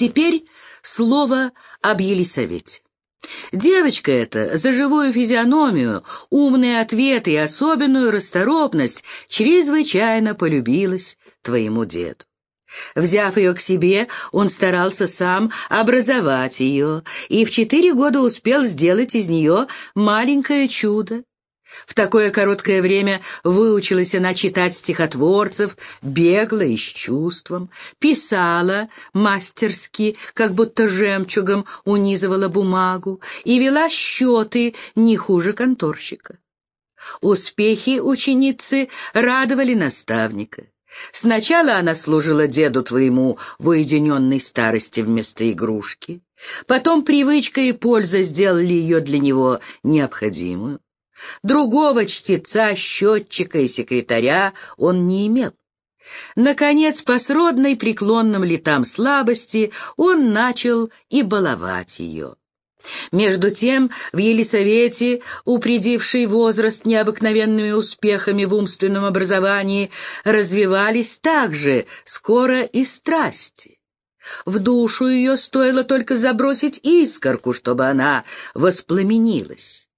Теперь слово об Елисавете. Девочка эта за живую физиономию, умные ответы и особенную расторопность чрезвычайно полюбилась твоему деду. Взяв ее к себе, он старался сам образовать ее и в четыре года успел сделать из нее маленькое чудо. В такое короткое время выучилась она читать стихотворцев, бегло и с чувством, писала мастерски, как будто жемчугом унизывала бумагу, и вела счеты не хуже конторщика. Успехи ученицы радовали наставника. Сначала она служила деду твоему в уединенной старости вместо игрушки, потом привычка и польза сделали ее для него необходимую. Другого чтеца, счетчика и секретаря он не имел. Наконец, по сродной преклонным летам слабости, он начал и баловать ее. Между тем, в Елисавете, упредивший возраст необыкновенными успехами в умственном образовании, развивались также скоро и страсти. В душу ее стоило только забросить искорку, чтобы она воспламенилась.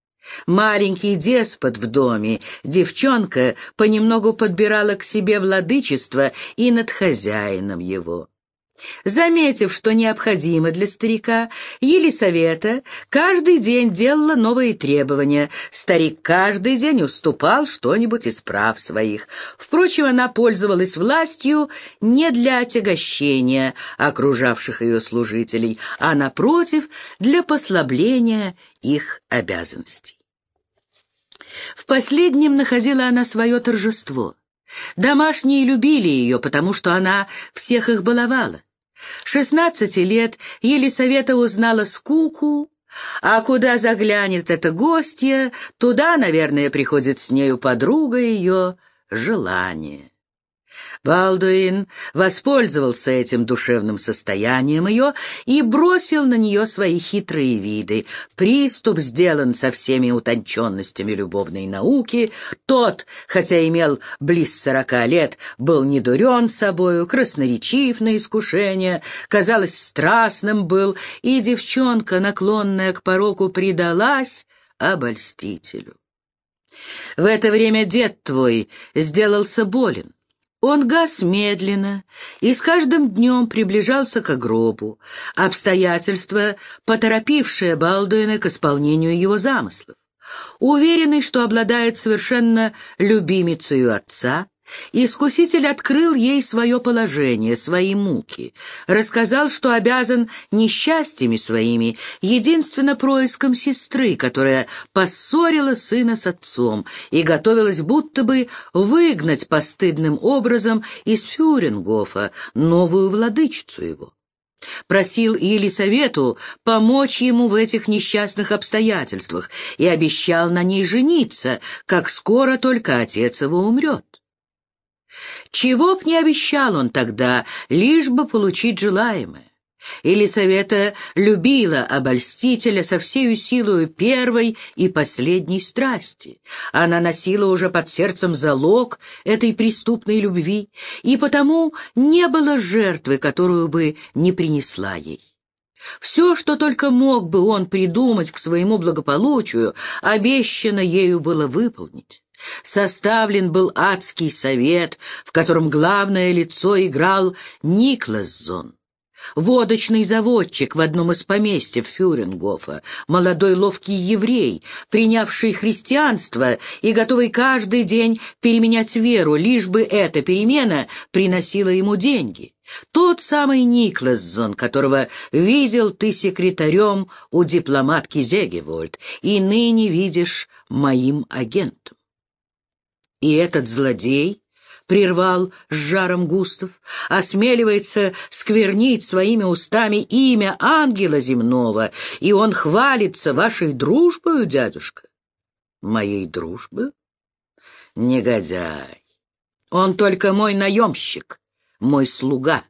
Маленький деспот в доме, девчонка понемногу подбирала к себе владычество и над хозяином его. Заметив, что необходимо для старика, Елисавета каждый день делала новые требования. Старик каждый день уступал что-нибудь из прав своих. Впрочем, она пользовалась властью не для отягощения окружавших ее служителей, а, напротив, для послабления их обязанностей. В последнем находила она свое торжество. Домашние любили ее, потому что она всех их баловала. Шестнадцати лет Елисавета узнала скуку, а куда заглянет эта гостья, туда, наверное, приходит с нею подруга ее желание. Балдуин воспользовался этим душевным состоянием ее и бросил на нее свои хитрые виды. Приступ сделан со всеми утонченностями любовной науки. Тот, хотя имел близ сорока лет, был недурен собою, красноречив на искушение, казалось, страстным был, и девчонка, наклонная к пороку, предалась обольстителю. В это время дед твой сделался болен. Он гас медленно и с каждым днем приближался к гробу, обстоятельства, поторопившие Балдуина к исполнению его замыслов. Уверенный, что обладает совершенно любимицей отца, Искуситель открыл ей свое положение, свои муки, рассказал, что обязан несчастьями своими, единственно происком сестры, которая поссорила сына с отцом и готовилась будто бы выгнать постыдным образом из Фюрингофа новую владычицу его. Просил Елисавету помочь ему в этих несчастных обстоятельствах и обещал на ней жениться, как скоро только отец его умрет. Чего б не обещал он тогда, лишь бы получить желаемое. Елисавета любила обольстителя со всею силою первой и последней страсти. Она носила уже под сердцем залог этой преступной любви, и потому не было жертвы, которую бы не принесла ей. Все, что только мог бы он придумать к своему благополучию, обещано ею было выполнить. Составлен был адский совет, в котором главное лицо играл Никласзон. Водочный заводчик в одном из поместьев Фюрингофа, молодой ловкий еврей, принявший христианство и готовый каждый день переменять веру, лишь бы эта перемена приносила ему деньги. Тот самый Никласзон, которого видел ты секретарем у дипломатки Зегевольд, и ныне видишь моим агентом. И этот злодей, — прервал с жаром Густав, — осмеливается сквернить своими устами имя ангела земного, и он хвалится вашей дружбою, дядюшка. Моей дружбою? Негодяй. Он только мой наемщик, мой слуга.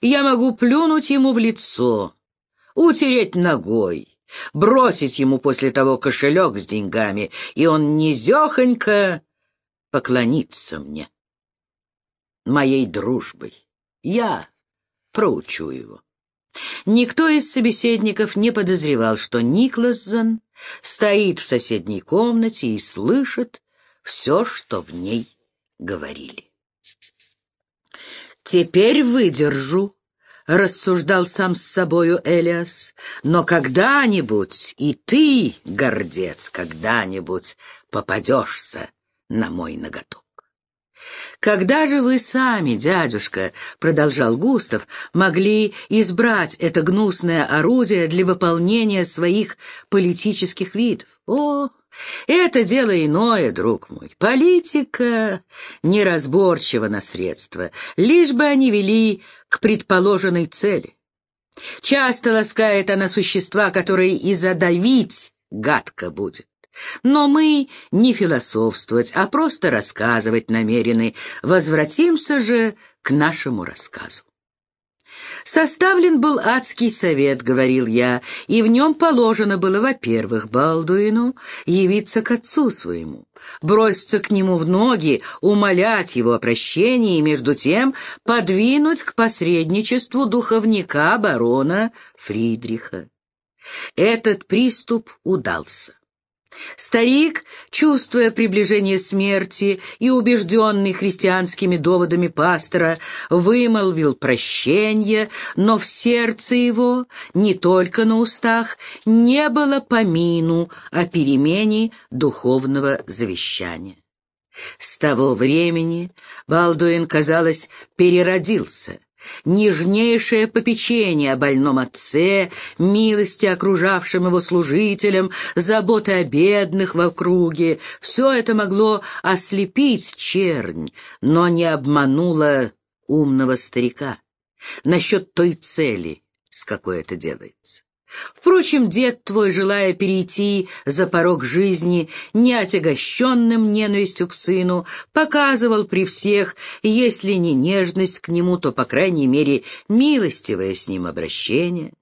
Я могу плюнуть ему в лицо, утереть ногой, бросить ему после того кошелек с деньгами, и он низехонько поклониться мне. Моей дружбой. Я проучу его. Никто из собеседников не подозревал, что Никлассон стоит в соседней комнате и слышит все, что в ней говорили. «Теперь выдержу», — рассуждал сам с собою Элиас, «но когда-нибудь и ты, гордец, когда-нибудь попадешься на мой ноготок». «Когда же вы сами, дядюшка, — продолжал Густав, — могли избрать это гнусное орудие для выполнения своих политических видов? О, это дело иное, друг мой. Политика неразборчива на средства, лишь бы они вели к предположенной цели. Часто ласкает она существа, которые и задавить гадко будет. Но мы не философствовать, а просто рассказывать намерены. Возвратимся же к нашему рассказу. Составлен был адский совет, говорил я, и в нем положено было, во-первых, Балдуину явиться к отцу своему, броситься к нему в ноги, умолять его о прощении и, между тем, подвинуть к посредничеству духовника барона Фридриха. Этот приступ удался. Старик, чувствуя приближение смерти и убежденный христианскими доводами пастора, вымолвил прощение, но в сердце его, не только на устах, не было помину о перемене духовного завещания. С того времени Балдуин, казалось, переродился — Нежнейшее попечение о больном отце, милости окружавшим его служителям, заботы о бедных в округе — все это могло ослепить чернь, но не обмануло умного старика насчет той цели, с какой это делается. Впрочем, дед твой, желая перейти за порог жизни, не отягощенным ненавистью к сыну, показывал при всех, если не нежность к нему, то, по крайней мере, милостивое с ним обращение.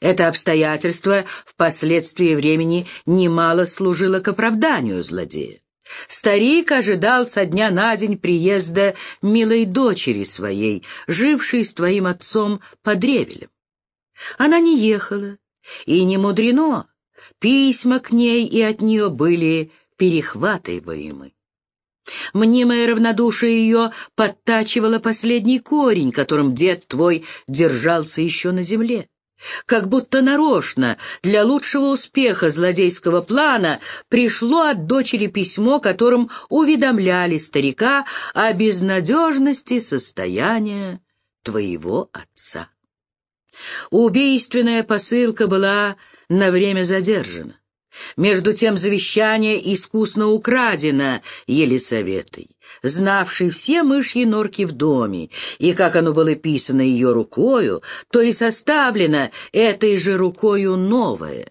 Это обстоятельство впоследствии времени немало служило к оправданию злодея. Старик ожидал со дня на день приезда милой дочери своей, жившей с твоим отцом под Ревелем. Она не ехала, и не мудрено, письма к ней и от нее были перехватываемы. Мнимое равнодушие ее подтачивало последний корень, которым дед твой держался еще на земле. Как будто нарочно, для лучшего успеха злодейского плана, пришло от дочери письмо, которым уведомляли старика о безнадежности состояния твоего отца. Убийственная посылка была на время задержана. Между тем завещание искусно украдено Елисаветой, знавшей все мышьи норки в доме, и как оно было писано ее рукою, то и составлено этой же рукою новое.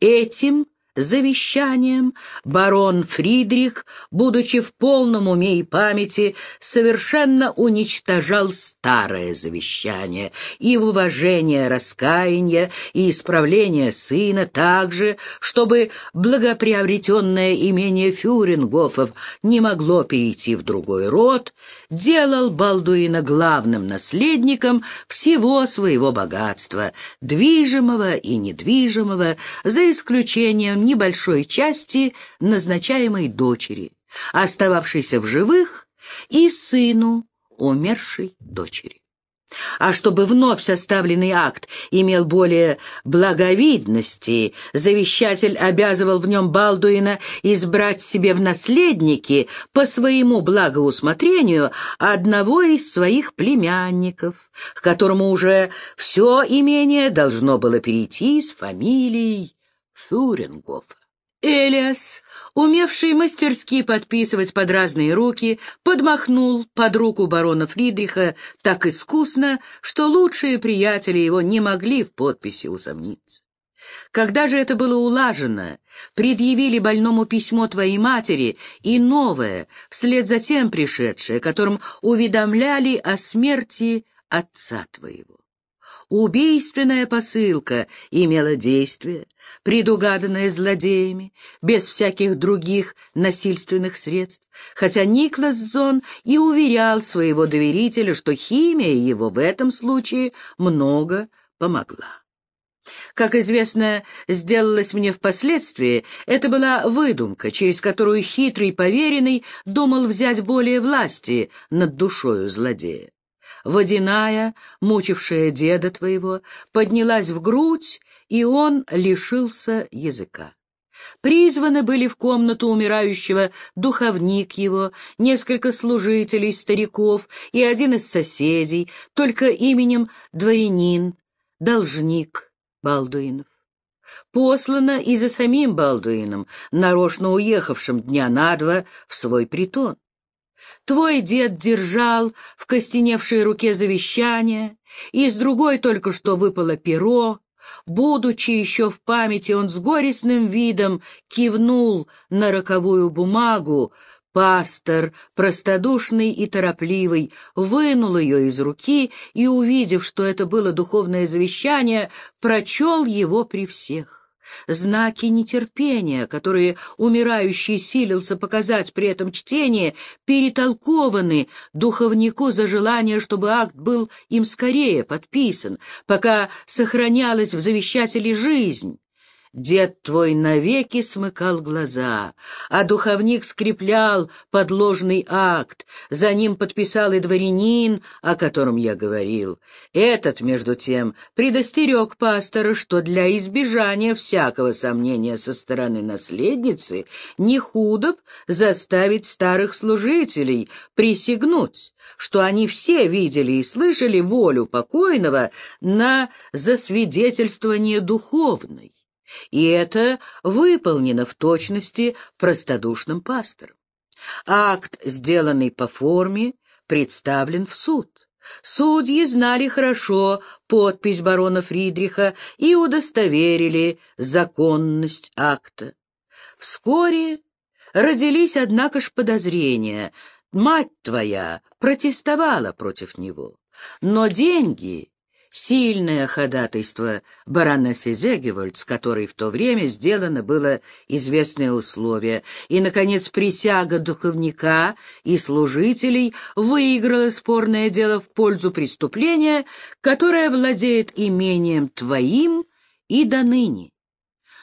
Этим завещанием барон Фридрих, будучи в полном уме и памяти, совершенно уничтожал старое завещание и в уважение раскаяния и исправления сына также, чтобы благоприобретенное имение Фюрингофов не могло перейти в другой род, делал Балдуина главным наследником всего своего богатства, движимого и недвижимого, за исключением небольшой части назначаемой дочери, остававшейся в живых, и сыну умершей дочери. А чтобы вновь составленный акт имел более благовидности, завещатель обязывал в нем Балдуина избрать себе в наследники по своему благоусмотрению одного из своих племянников, к которому уже все имение должно было перейти с фамилией Фюрингофа. Элиас, умевший мастерски подписывать под разные руки, подмахнул под руку барона Фридриха так искусно, что лучшие приятели его не могли в подписи усомниться. Когда же это было улажено, предъявили больному письмо твоей матери и новое, вслед за тем пришедшее, которым уведомляли о смерти отца твоего. Убийственная посылка имела действие, предугаданное злодеями, без всяких других насильственных средств, хотя Никлас Зон и уверял своего доверителя, что химия его в этом случае много помогла. Как известно, сделалось мне впоследствии, это была выдумка, через которую хитрый поверенный думал взять более власти над душою злодея. Водяная, мучившая деда твоего, поднялась в грудь, и он лишился языка. Призваны были в комнату умирающего духовник его, несколько служителей, стариков и один из соседей, только именем дворянин, должник Балдуинов. Послано и за самим Балдуином, нарочно уехавшим дня на два в свой притон. Твой дед держал в костеневшей руке завещание, и с другой только что выпало перо, Будучи еще в памяти, он с горестным видом кивнул на роковую бумагу. Пастор, простодушный и торопливый, вынул ее из руки и, увидев, что это было духовное завещание, прочел его при всех. Знаки нетерпения, которые умирающий силился показать при этом чтении, перетолкованы духовнику за желание, чтобы акт был им скорее подписан, пока сохранялась в завещателе жизнь. Дед твой навеки смыкал глаза, а духовник скреплял подложный акт, за ним подписал и дворянин, о котором я говорил. Этот, между тем, предостерег пастора, что для избежания всякого сомнения со стороны наследницы не худо заставить старых служителей присягнуть, что они все видели и слышали волю покойного на засвидетельствование духовной и это выполнено в точности простодушным пастором. Акт, сделанный по форме, представлен в суд. Судьи знали хорошо подпись барона Фридриха и удостоверили законность акта. Вскоре родились, однако ж, подозрения. Мать твоя протестовала против него, но деньги сильное ходатайство баронессы с которой в то время сделано было известное условие, и, наконец, присяга духовника и служителей выиграла спорное дело в пользу преступления, которое владеет имением твоим и до ныне.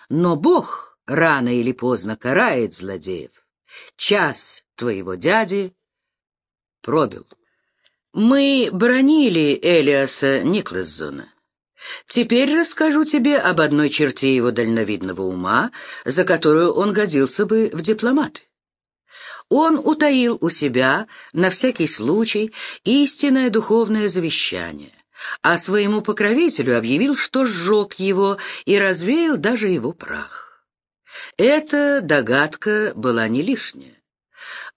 Но Бог рано или поздно карает злодеев. Час твоего дяди пробил. Мы бронили Элиаса Никласзона. Теперь расскажу тебе об одной черте его дальновидного ума, за которую он годился бы в дипломаты. Он утаил у себя, на всякий случай, истинное духовное завещание, а своему покровителю объявил, что сжег его и развеял даже его прах. Эта догадка была не лишняя.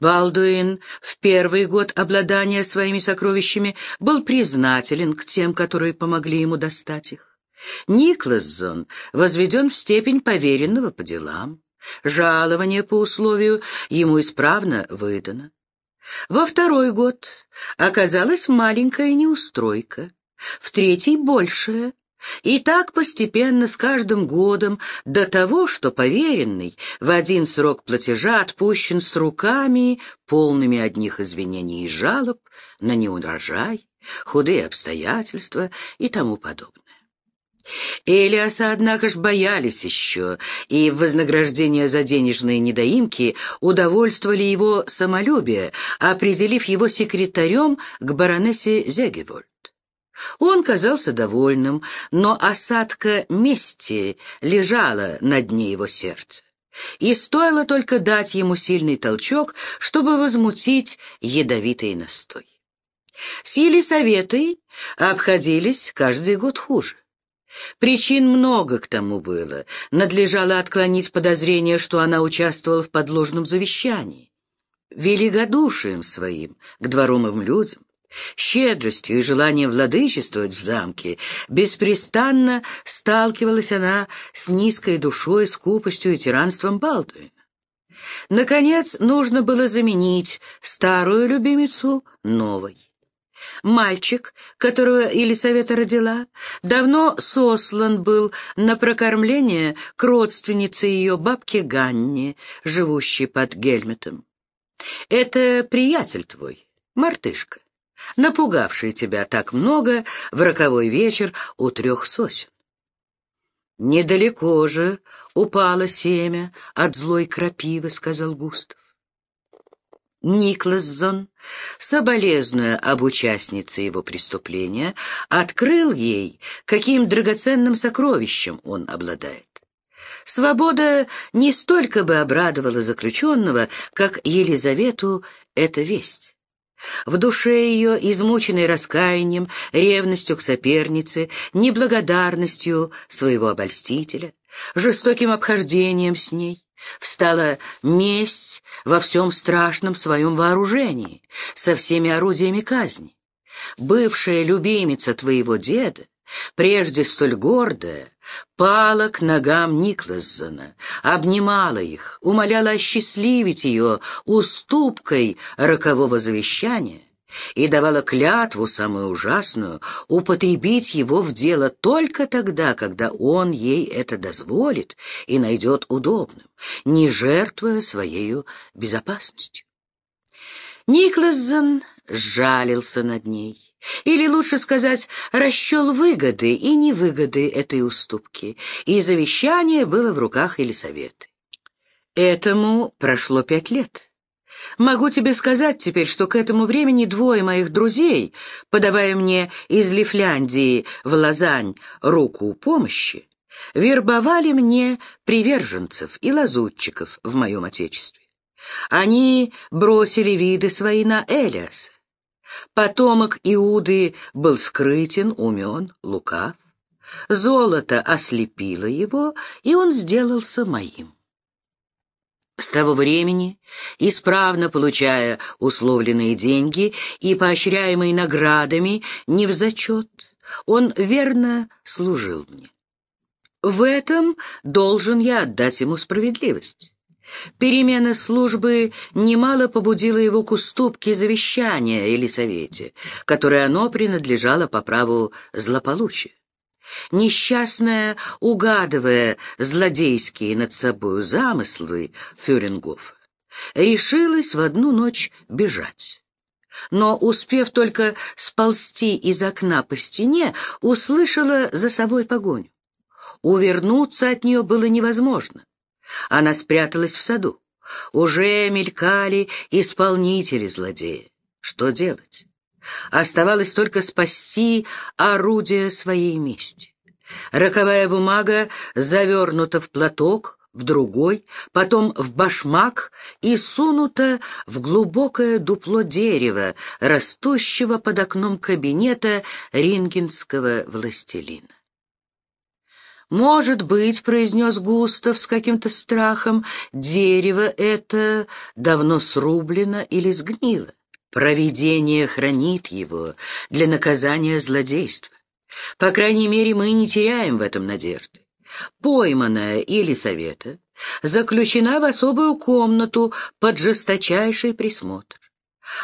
Балдуин в первый год обладания своими сокровищами был признателен к тем, которые помогли ему достать их. Никласзон возведен в степень поверенного по делам. Жалование по условию ему исправно выдано. Во второй год оказалась маленькая неустройка, в третий — большая, и так постепенно с каждым годом до того, что поверенный в один срок платежа отпущен с руками, полными одних извинений и жалоб на неурожай, худые обстоятельства и тому подобное. Элиаса, однако ж, боялись еще, и в вознаграждение за денежные недоимки удовольствовали его самолюбие, определив его секретарем к баронессе Зегевольд. Он казался довольным, но осадка мести лежала на дне его сердца. И стоило только дать ему сильный толчок, чтобы возмутить ядовитый настой. С Елисаветой обходились каждый год хуже. Причин много к тому было. Надлежало отклонить подозрение, что она участвовала в подложном завещании. Великодушием своим к дворовым людям щедростью и желанием владычествовать в замке, беспрестанно сталкивалась она с низкой душой, скупостью и тиранством Балдуина. Наконец, нужно было заменить старую любимицу новой. Мальчик, которого Елисавета родила, давно сослан был на прокормление к родственнице ее бабке Ганне, живущей под Гельметом. «Это приятель твой, мартышка. Напугавший тебя так много в роковой вечер у трех сосен. «Недалеко же упало семя от злой крапивы», — сказал Густав. Никлассон, соболезнуя об участнице его преступления, открыл ей, каким драгоценным сокровищем он обладает. Свобода не столько бы обрадовала заключенного, как Елизавету эта весть. В душе ее, измученной раскаянием, ревностью к сопернице, неблагодарностью своего обольстителя, жестоким обхождением с ней, встала месть во всем страшном своем вооружении, со всеми орудиями казни. Бывшая любимица твоего деда, прежде столь гордая, пала к ногам Никлассона, обнимала их, умоляла осчастливить ее уступкой рокового завещания и давала клятву самую ужасную употребить его в дело только тогда, когда он ей это дозволит и найдет удобным, не жертвуя своей безопасностью. Никлассон сжалился над ней. Или, лучше сказать, расчел выгоды и невыгоды этой уступки, и завещание было в руках Елисаветы. Этому прошло пять лет. Могу тебе сказать теперь, что к этому времени двое моих друзей, подавая мне из Лифляндии в Лазань руку помощи, вербовали мне приверженцев и лазутчиков в моем отечестве. Они бросили виды свои на Элиаса. Потомок Иуды был скрытен, умен, лукав. Золото ослепило его, и он сделался моим. С того времени, исправно получая условленные деньги и поощряемые наградами не в зачет, он верно служил мне. В этом должен я отдать ему справедливость. Перемена службы немало побудила его к уступке завещания Елисавете, которое оно принадлежало по праву злополучия. Несчастная, угадывая злодейские над собою замыслы Фюрингофа, решилась в одну ночь бежать. Но, успев только сползти из окна по стене, услышала за собой погоню. Увернуться от нее было невозможно. Она спряталась в саду. Уже мелькали исполнители злодея. Что делать? Оставалось только спасти орудие своей мести. Роковая бумага завернута в платок, в другой, потом в башмак и сунута в глубокое дупло дерева, растущего под окном кабинета рингенского властелина. «Может быть, — произнес Густав с каким-то страхом, — дерево это давно срублено или сгнило. Провидение хранит его для наказания злодейства. По крайней мере, мы не теряем в этом надежды. Пойманная или совета заключена в особую комнату под жесточайший присмотр.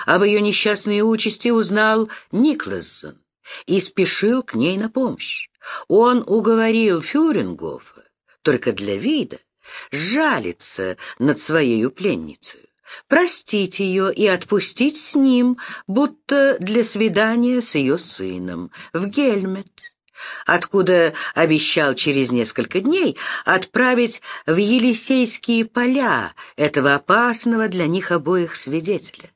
Об ее несчастной участи узнал Никлассон и спешил к ней на помощь. Он уговорил Фюрингофа, только для вида, жалиться над своей пленницей простить ее и отпустить с ним, будто для свидания с ее сыном, в Гельмет, откуда обещал через несколько дней отправить в Елисейские поля этого опасного для них обоих свидетеля.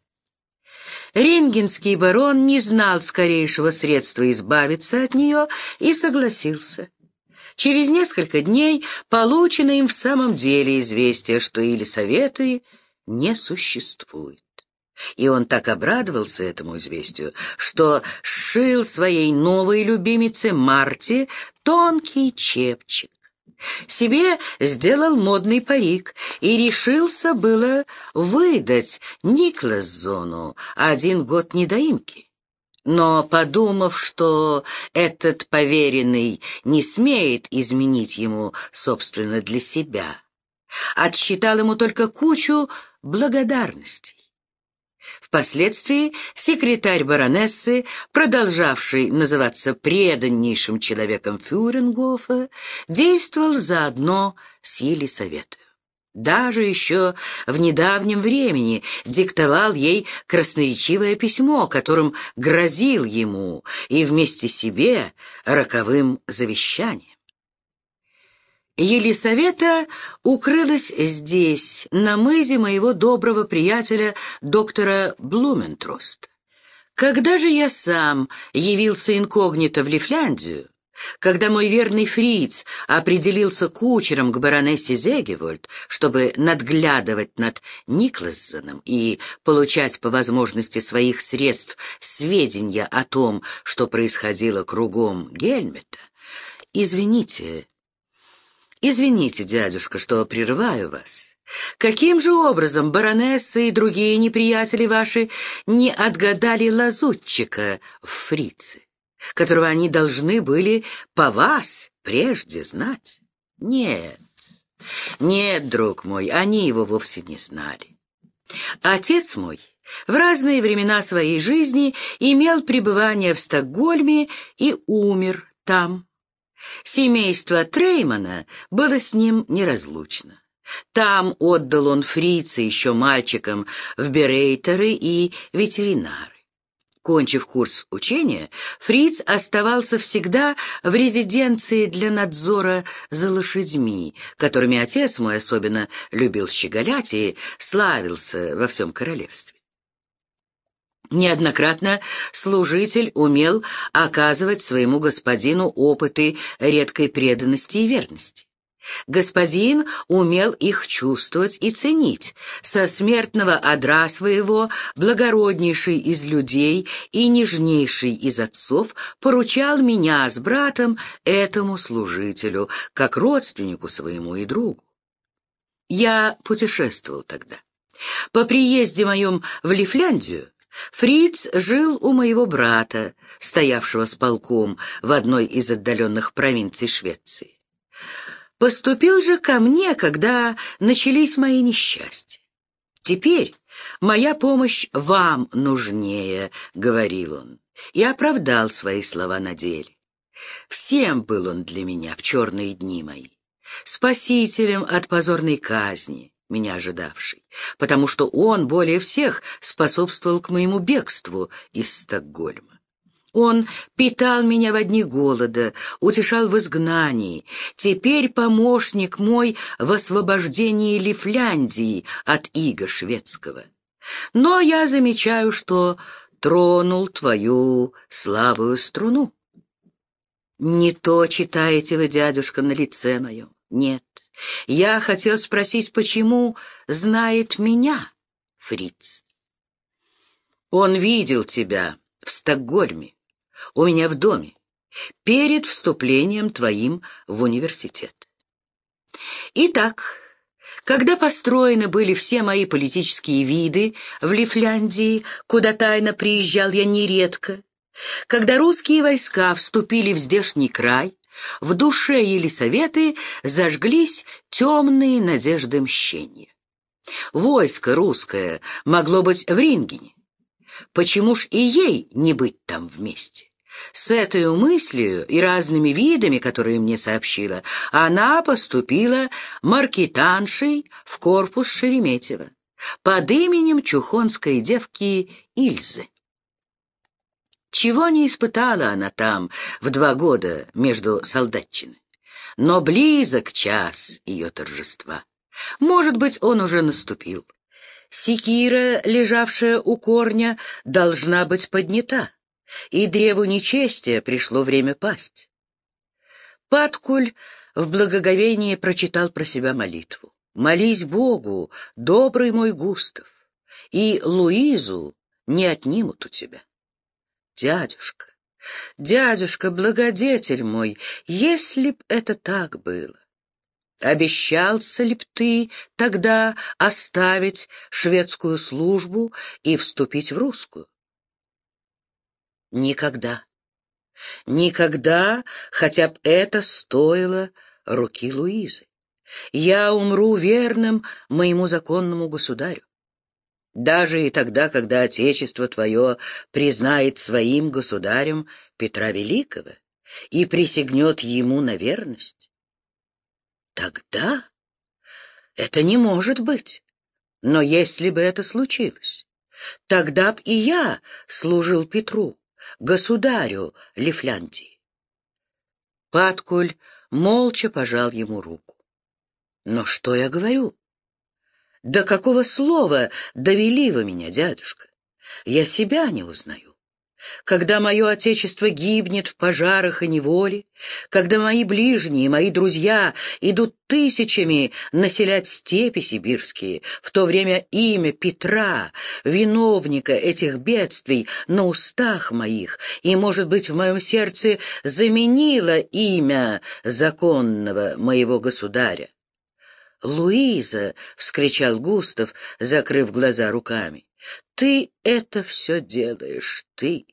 Рингенский барон не знал скорейшего средства избавиться от нее и согласился. Через несколько дней получено им в самом деле известие, что Елисаветы не существует. И он так обрадовался этому известию, что сшил своей новой любимице Марте тонкий чепчик. Себе сделал модный парик и решился было выдать Никласзону один год недоимки. Но, подумав, что этот поверенный не смеет изменить ему, собственно, для себя, отсчитал ему только кучу благодарностей. Впоследствии секретарь баронессы, продолжавший называться преданнейшим человеком Фюрингофа, действовал заодно с Елисаветой. даже еще в недавнем времени диктовал ей красноречивое письмо, которым грозил ему и вместе себе роковым завещанием. Елисавета укрылась здесь, на мызе моего доброго приятеля доктора Блументроста. Когда же я сам явился инкогнито в Лифляндию, когда мой верный фриц определился кучером к баронессе Зегевольд, чтобы надглядывать над Никлассоном и получать по возможности своих средств сведения о том, что происходило кругом Гельмета, извините, извините, дядюшка, что прерываю вас. Каким же образом баронесса и другие неприятели ваши не отгадали лазутчика в фрице? которого они должны были по вас прежде знать. Нет, нет, друг мой, они его вовсе не знали. Отец мой в разные времена своей жизни имел пребывание в Стокгольме и умер там. Семейство Треймана было с ним неразлучно. Там отдал он фрица еще мальчикам в берейтеры и ветеринары. Кончив курс учения, Фриц оставался всегда в резиденции для надзора за лошадьми, которыми отец мой особенно любил щеголять и славился во всем королевстве. Неоднократно служитель умел оказывать своему господину опыты редкой преданности и верности. Господин умел их чувствовать и ценить. Со смертного одра своего благороднейший из людей и нежнейший из отцов поручал меня с братом этому служителю, как родственнику своему и другу. Я путешествовал тогда. По приезде моем в Лифляндию Фриц жил у моего брата, стоявшего с полком в одной из отдаленных провинций Швеции. Поступил же ко мне, когда начались мои несчастья. Теперь моя помощь вам нужнее, — говорил он, и оправдал свои слова на деле. Всем был он для меня в черные дни мои, спасителем от позорной казни, меня ожидавшей, потому что он более всех способствовал к моему бегству из Стокгольма. Он питал меня в дни голода, утешал в изгнании. Теперь помощник мой в освобождении Лифляндии от ига шведского. Но я замечаю, что тронул твою слабую струну. Не то читаете вы, дядюшка, на лице моем. Нет. Я хотел спросить, почему знает меня Фриц. Он видел тебя в Стокгольме у меня в доме, перед вступлением твоим в университет. Итак, когда построены были все мои политические виды в Лифляндии, куда тайно приезжал я нередко, когда русские войска вступили в здешний край, в душе Елисаветы зажглись темные надежды мщения. Войско русское могло быть в Рингене. Почему ж и ей не быть там вместе? С этой мыслью и разными видами, которые мне сообщила, она поступила маркетаншей в корпус Шереметьева под именем чухонской девки Ильзы. Чего не испытала она там в два года между солдатчины, но близок час ее торжества. Может быть, он уже наступил. Секира, лежавшая у корня, должна быть поднята и древу нечестия пришло время пасть. Паткуль в благоговении прочитал про себя молитву. «Молись Богу, добрый мой Густав, и Луизу не отнимут у тебя». «Дядюшка, дядюшка, благодетель мой, если б это так было, обещался ли б ты тогда оставить шведскую службу и вступить в русскую?» Никогда. Никогда, хотя б это стоило руки Луизы. Я умру верным моему законному государю. Даже и тогда, когда Отечество твое признает своим государем Петра Великого и присягнет ему на верность. Тогда, Это не может быть. Но если бы это случилось, тогда б и я служил Петру, государю Лифляндии. Паткуль молча пожал ему руку. Но что я говорю? До какого слова довели вы меня, дядюшка? Я себя не узнаю. Когда мое отечество гибнет в пожарах и неволе, когда мои ближние, мои друзья идут тысячами населять степи сибирские, в то время имя Петра, виновника этих бедствий, на устах моих и, может быть, в моем сердце заменило имя законного моего государя. «Луиза!» — вскричал Густав, закрыв глаза руками. «Ты это все делаешь, ты!»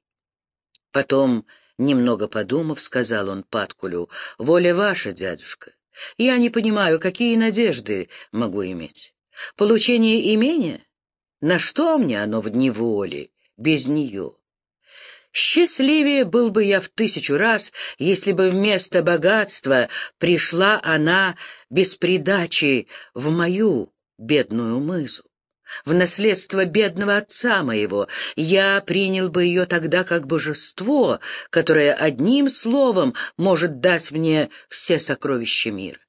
Потом, немного подумав, сказал он Паткулю, «Воля ваша, дядюшка. Я не понимаю, какие надежды могу иметь. Получение имения? На что мне оно в неволе, без нее?» Счастливее был бы я в тысячу раз, если бы вместо богатства пришла она без придачи в мою бедную мызу в наследство бедного отца моего, я принял бы ее тогда как божество, которое одним словом может дать мне все сокровища мира.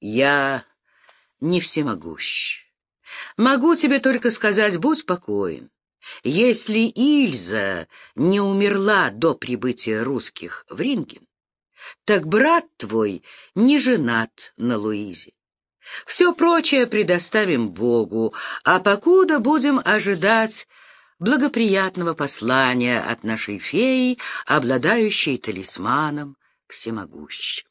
Я не всемогущ. Могу тебе только сказать, будь покоен. Если Ильза не умерла до прибытия русских в Ринген, так брат твой не женат на Луизе. Все прочее предоставим Богу, а покуда будем ожидать благоприятного послания от нашей феи, обладающей талисманом всемогущим.